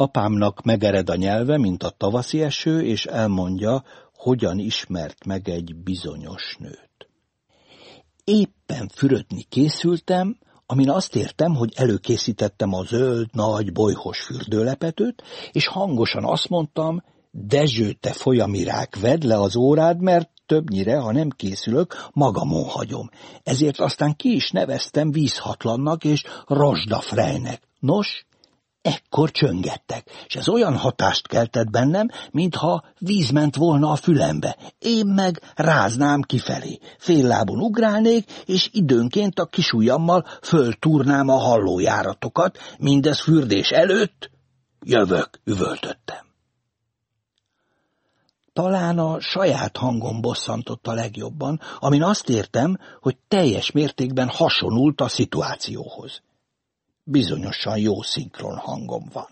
Apámnak megered a nyelve, mint a tavaszi eső, és elmondja, hogyan ismert meg egy bizonyos nőt. Éppen fürödni készültem, amin azt értem, hogy előkészítettem a zöld, nagy, bolyhos fürdőlepetőt, és hangosan azt mondtam, Dezső, te folyamirák, vedd le az órád, mert többnyire, ha nem készülök, magamon hagyom. Ezért aztán ki is neveztem vízhatlannak és rozsdafrejnek. Nos, ekkor csöngettek, és ez olyan hatást keltett bennem, mintha víz ment volna a fülembe. Én meg ráznám kifelé, féllábon ugrálnék, és időnként a kisujjammal föltúrnám a hallójáratokat, mindez fürdés előtt, jövök, üvöltöttem. Talán a saját hangom bosszantott a legjobban, amin azt értem, hogy teljes mértékben hasonult a szituációhoz. Bizonyosan jó szinkron hangom van.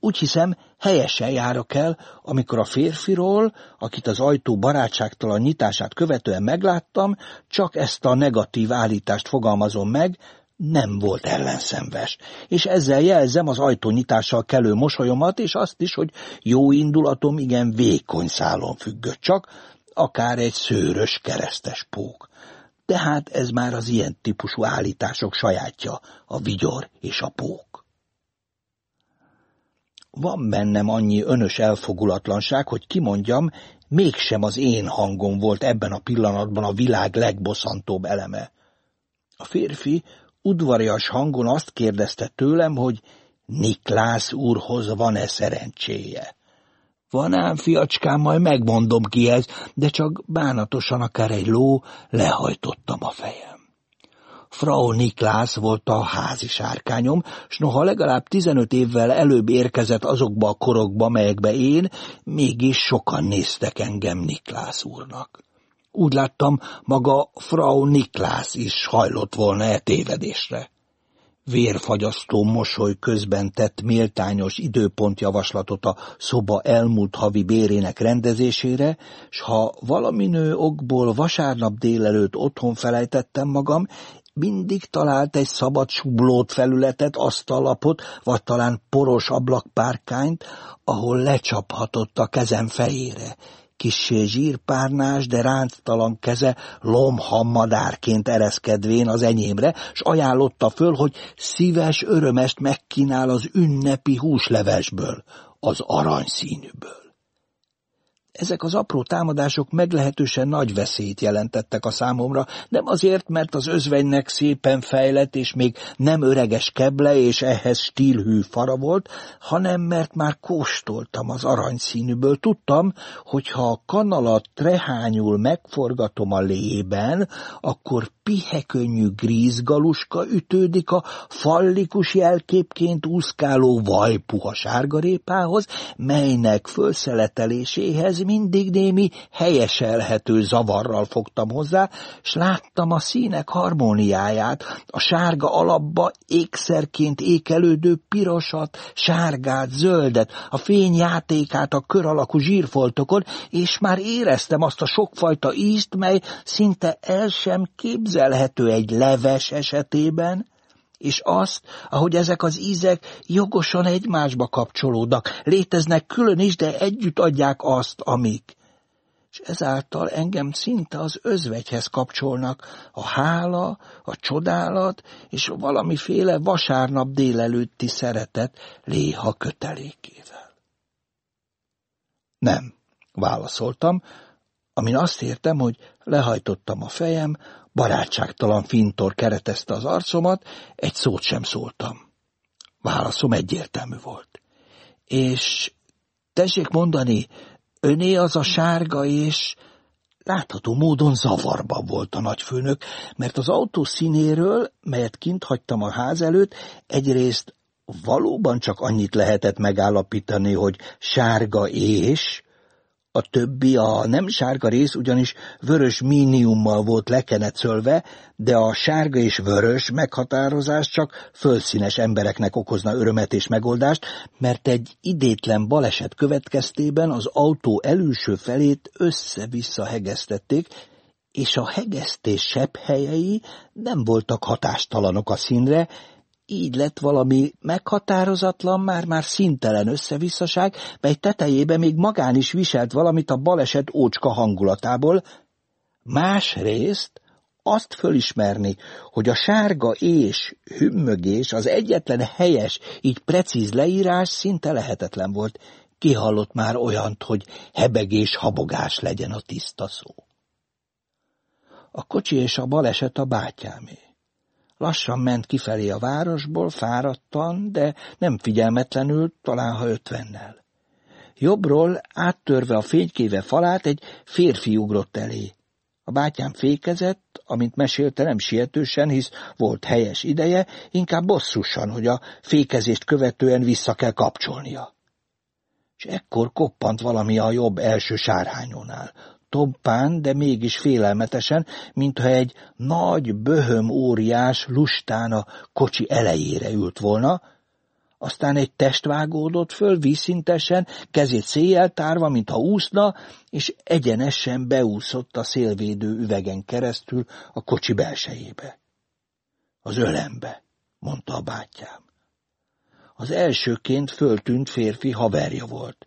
Úgy hiszem, helyesen járok el, amikor a férfiról, akit az ajtó barátságtalan nyitását követően megláttam, csak ezt a negatív állítást fogalmazom meg, nem volt ellenszenves, és ezzel jelzem az ajtónyitással kelő mosolyomat, és azt is, hogy jó indulatom igen vékony szálon függött csak, akár egy szőrös keresztes pók. Tehát ez már az ilyen típusú állítások sajátja, a vigyor és a pók. Van bennem annyi önös elfogulatlanság, hogy kimondjam, mégsem az én hangom volt ebben a pillanatban a világ legbosszantóbb eleme. A férfi udvarias hangon azt kérdezte tőlem, hogy Niklász úrhoz van-e szerencséje. Van ám, fiacskám, majd megmondom kihez, de csak bánatosan akár egy ló lehajtottam a fejem. Frau Niklász volt a házi sárkányom, s noha legalább tizenöt évvel előbb érkezett azokba a korokba, melyekbe én, mégis sokan néztek engem Niklász úrnak. Úgy láttam, maga Frau Niklász is hajlott volna e tévedésre. Vérfagyasztó mosoly közben tett méltányos időpontjavaslatot a szoba elmúlt havi bérének rendezésére, s ha valami nő okból vasárnap délelőtt otthon felejtettem magam, mindig talált egy szabad sublót felületet, asztalapot, vagy talán poros ablakpárkányt, ahol lecsaphatott a kezem fejére, kissé zsírpárnás, de ránctalan keze lomhammadárként ereszkedvén az enyémre, s ajánlotta föl, hogy szíves örömest megkínál az ünnepi húslevesből, az aranyszínűből. Ezek az apró támadások meglehetősen nagy veszélyt jelentettek a számomra, nem azért, mert az özvegynek szépen fejlett és még nem öreges keble és ehhez stílhű fara volt, hanem mert már kóstoltam az aranyszínűből. Tudtam, hogy ha a kanalat trehányul megforgatom a lében, akkor pihekönnyű grízgaluska ütődik a fallikus jelképként úszkáló vajpuha sárgarépához, melynek fölszeleteléséhez mindig némi helyeselhető zavarral fogtam hozzá, s láttam a színek harmóniáját, a sárga alapba ékszerként ékelődő pirosat, sárgát, zöldet, a fény játékát a kör alakú zsírfoltokon, és már éreztem azt a sokfajta ízt, mely szinte el sem képzelhető egy leves esetében, és azt, ahogy ezek az ízek jogosan egymásba kapcsolódnak, léteznek külön is, de együtt adják azt, amik. És ezáltal engem szinte az özvegyhez kapcsolnak a hála, a csodálat és valamiféle vasárnap délelőtti szeretet léha kötelékével. Nem, válaszoltam, amin azt értem, hogy lehajtottam a fejem, Barátságtalan fintor keretezte az arcomat, egy szót sem szóltam. Válaszom egyértelmű volt. És tessék mondani, öné az a sárga, és látható módon zavarban volt a nagyfőnök, mert az autó színéről, melyet kint hagytam a ház előtt, egyrészt valóban csak annyit lehetett megállapítani, hogy sárga és, a többi, a nem sárga rész ugyanis vörös míniummal volt lekenetszölve, de a sárga és vörös meghatározás csak fölszínes embereknek okozna örömet és megoldást, mert egy idétlen baleset következtében az autó előső felét össze-vissza hegesztették, és a hegesztés sebb helyei nem voltak hatástalanok a színre, így lett valami meghatározatlan, már-már szintelen összevisszaság, mely tetejébe még magán is viselt valamit a baleset ócska hangulatából, másrészt azt fölismerni, hogy a sárga és hümmögés az egyetlen helyes, így precíz leírás szinte lehetetlen volt. Kihallott már olyant, hogy hebegés, habogás legyen a tiszta szó. A kocsi és a baleset a bátyámé. Lassan ment kifelé a városból, fáradtan, de nem figyelmetlenül, talán ha ötvennel. Jobbról, áttörve a fénykéve falát, egy férfi ugrott elé. A bátyám fékezett, amint mesélte, nem sietősen, hisz volt helyes ideje, inkább bosszusan, hogy a fékezést követően vissza kell kapcsolnia. És ekkor koppant valami a jobb első sárhányónál tompán, de mégis félelmetesen, mintha egy nagy, böhöm óriás lustán a kocsi elejére ült volna, aztán egy test vágódott föl vízszintesen, kezét széjjel tárva, mintha úszna, és egyenesen beúszott a szélvédő üvegen keresztül a kocsi belsejébe. Az ölembe, mondta a bátyám. Az elsőként föltűnt férfi haverja volt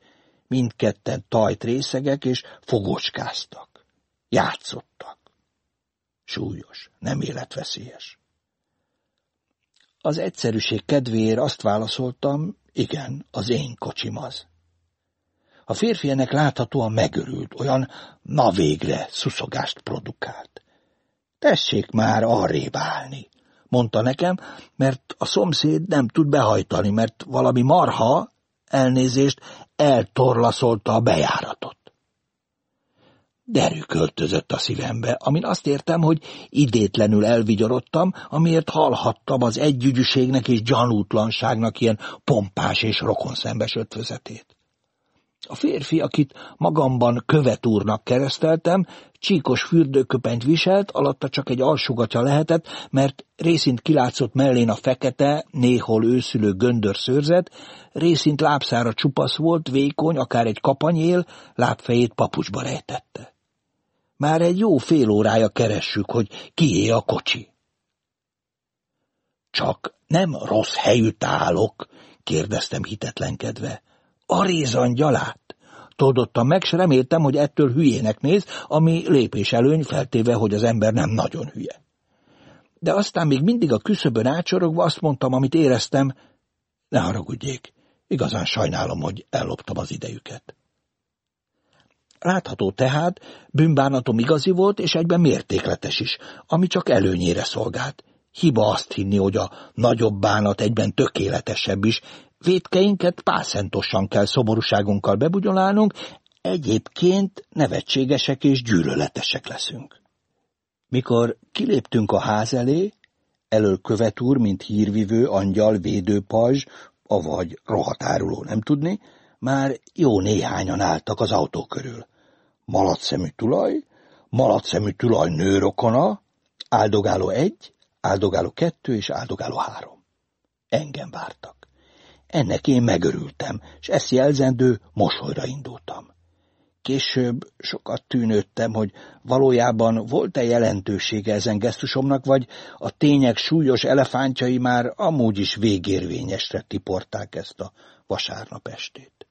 mindketten tajtrészegek és fogocskáztak. Játszottak. Súlyos, nem életveszélyes. Az egyszerűség kedvéért azt válaszoltam, igen, az én kocsim az. A férfi ennek láthatóan megörült, olyan na végre szuszogást produkált. Tessék már arrébb állni, mondta nekem, mert a szomszéd nem tud behajtani, mert valami marha, elnézést, eltorlaszolta a bejáratot. Derű költözött a szívembe, amin azt értem, hogy idétlenül elvigyorodtam, amiért hallhattam az együgyűségnek és gyanútlanságnak ilyen pompás és rokonszembes ötvözetét. A férfi, akit magamban követúrnak kereszteltem, csíkos fürdőköpenyt viselt, alatta csak egy alsugatja lehetett, mert részint kilátszott mellén a fekete, néhol őszülő göndör szőrzet, részint lábszára csupasz volt, vékony, akár egy kapanyél, lábfejét papucsba rejtette. Már egy jó fél órája keressük, hogy kié a kocsi. Csak nem rossz helyütt állok, kérdeztem hitetlenkedve. A rézan gyalát. Toldottam meg, s reméltem, hogy ettől hülyének néz, ami lépés előny, feltéve, hogy az ember nem nagyon hülye. De aztán még mindig a küszöbön átsorogva azt mondtam, amit éreztem, ne haragudjék, igazán sajnálom, hogy elloptam az idejüket. Látható tehát, bűnbánatom igazi volt, és egyben mértékletes is, ami csak előnyére szolgált. Hiba azt hinni, hogy a nagyobb bánat egyben tökéletesebb is, Védkeinket pászentosan kell szomorúságunkkal bebugyolálnunk, egyébként nevetségesek és gyűlöletesek leszünk. Mikor kiléptünk a ház elé, elől úr, mint hírvivő, angyal, védőpajzs, avagy rohatáruló, nem tudni, már jó néhányan álltak az autó körül. Malacszemű tulaj, malacszemű tulaj nőrokona, áldogáló egy, áldogáló kettő és áldogáló három. Engem vártak. Ennek én megörültem, és ezt jelzendő mosolyra indultam. Később sokat tűnődtem, hogy valójában volt-e jelentősége ezen gesztusomnak, vagy a tények súlyos elefántjai már amúgy is végérvényesre tiporták ezt a vasárnap estét.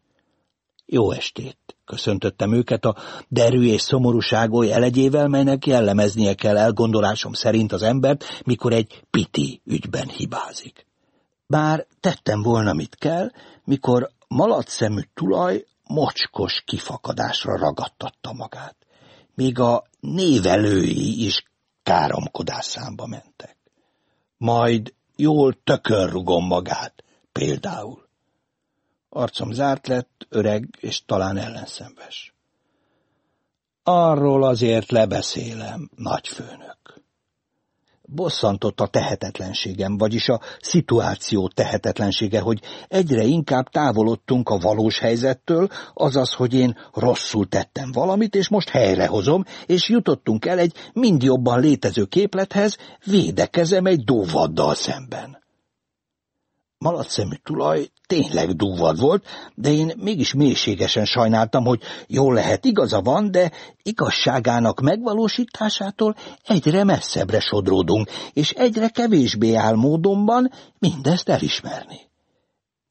Jó estét, köszöntöttem őket a derű és szomorúság oly elegyével, melynek jellemeznie kell elgondolásom szerint az embert, mikor egy piti ügyben hibázik. Bár tettem volna, mit kell, mikor malacszemű tulaj mocskos kifakadásra ragadtatta magát. Míg a névelői is káromkodás számba mentek. Majd jól tökörrugom magát, például. Arcom zárt lett, öreg és talán ellenszenves. Arról azért lebeszélem, nagyfőnök bosszantott a tehetetlenségem, vagyis a szituáció tehetetlensége, hogy egyre inkább távolodtunk a valós helyzettől, azaz, hogy én rosszul tettem valamit, és most helyrehozom, és jutottunk el egy mind jobban létező képlethez, védekezem egy dóvaddal szemben. Malacszemű tulaj tényleg dúvad volt, de én mégis mélységesen sajnáltam, hogy jól lehet igaza van, de igazságának megvalósításától egyre messzebbre sodródunk, és egyre kevésbé áll módonban mindezt elismerni.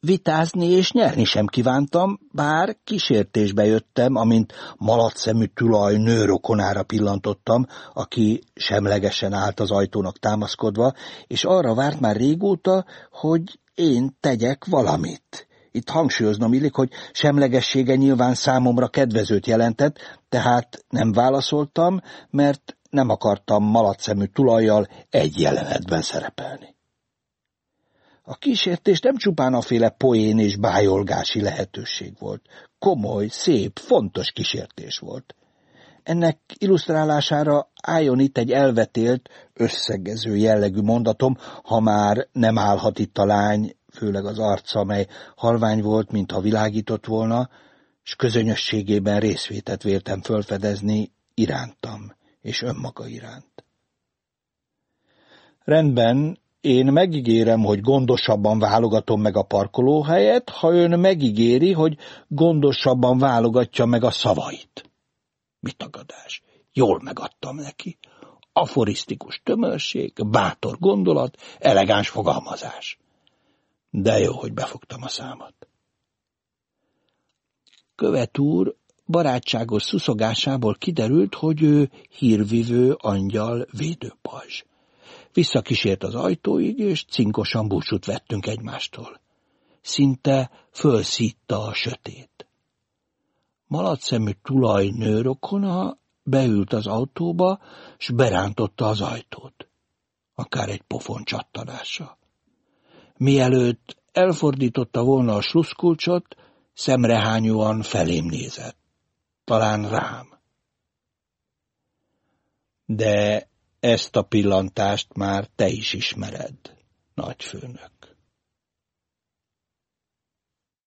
Vitázni és nyerni sem kívántam, bár kísértésbe jöttem, amint malacszemű tulaj nőrokonára pillantottam, aki semlegesen állt az ajtónak támaszkodva, és arra várt már régóta, hogy én tegyek valamit. Itt hangsúlyoznom illik, hogy semlegessége nyilván számomra kedvezőt jelentett, tehát nem válaszoltam, mert nem akartam malacszemű tulajjal egy jelenetben szerepelni. A kísértés nem csupán a féle poén és bájolgási lehetőség volt. Komoly, szép, fontos kísértés volt. Ennek illusztrálására álljon itt egy elvetélt, összegező jellegű mondatom, ha már nem állhat itt a lány, főleg az arca, mely halvány volt, mintha világított volna, s közönösségében részvétet véltem fölfedezni irántam és önmaga iránt. Rendben, én megígérem, hogy gondosabban válogatom meg a parkolóhelyet, ha ön megígéri, hogy gondosabban válogatja meg a szavait. Mi tagadás? Jól megadtam neki. Aforisztikus tömörség, bátor gondolat, elegáns fogalmazás. De jó, hogy befogtam a számat. Követ úr barátságos szuszogásából kiderült, hogy ő hírvivő angyal védőpajzs. Visszakísért az ajtóig, és cinkosan búcsút vettünk egymástól. Szinte fölszítta a sötét. Malacszemű tulajnő rokona beült az autóba, s berántotta az ajtót. Akár egy pofon csattanása. Mielőtt elfordította volna a sluszkulcsot, szemrehányóan felém nézett. Talán rám. De ezt a pillantást már te is ismered, nagyfőnök.